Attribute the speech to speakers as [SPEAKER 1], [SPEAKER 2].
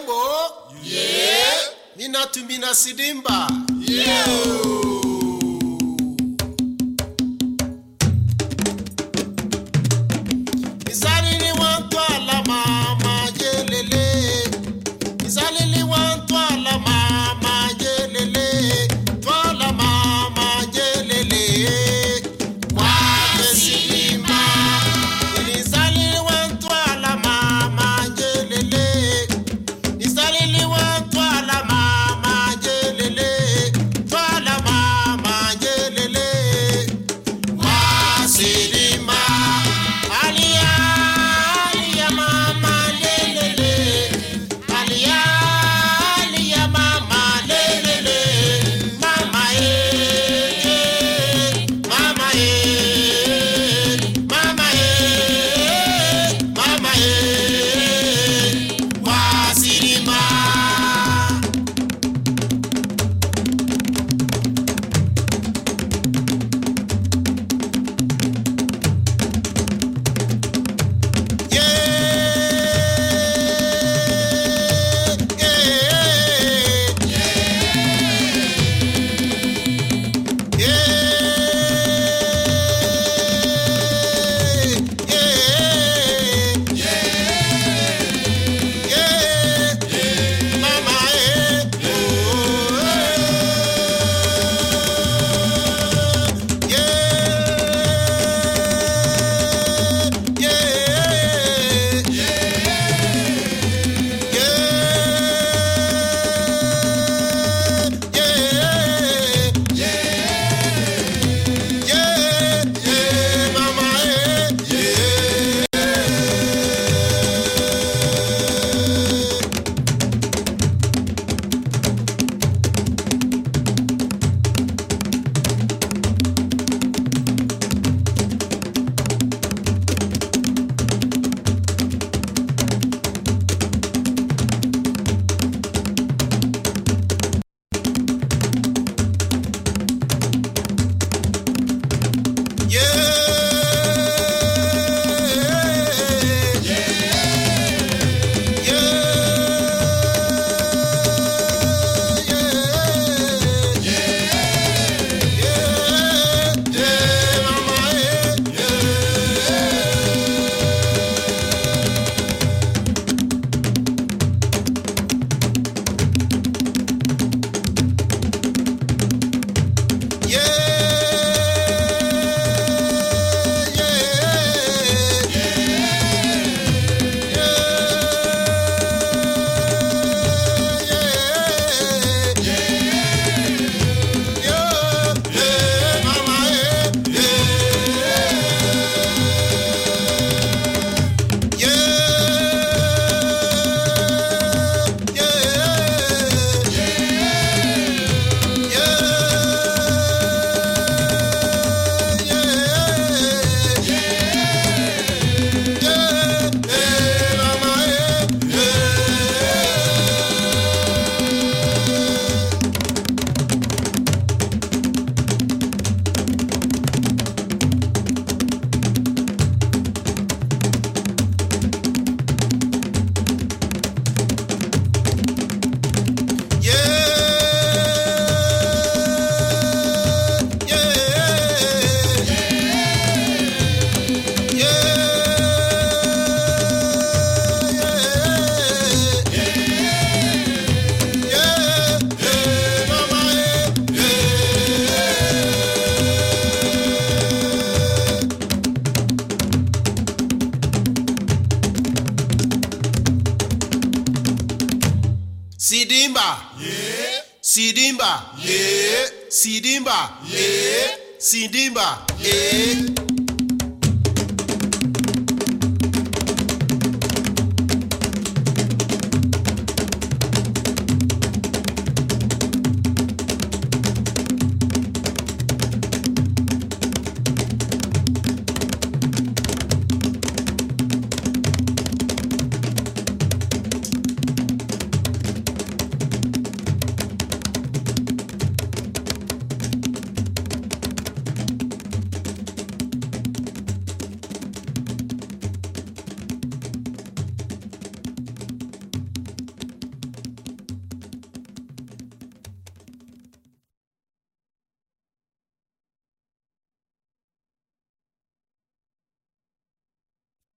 [SPEAKER 1] Tembo. Yeah. Ninatumina Sidimba. Yeah. Sidimba. Yeah. Sidimba. Yeah. Sidimba. Yeah.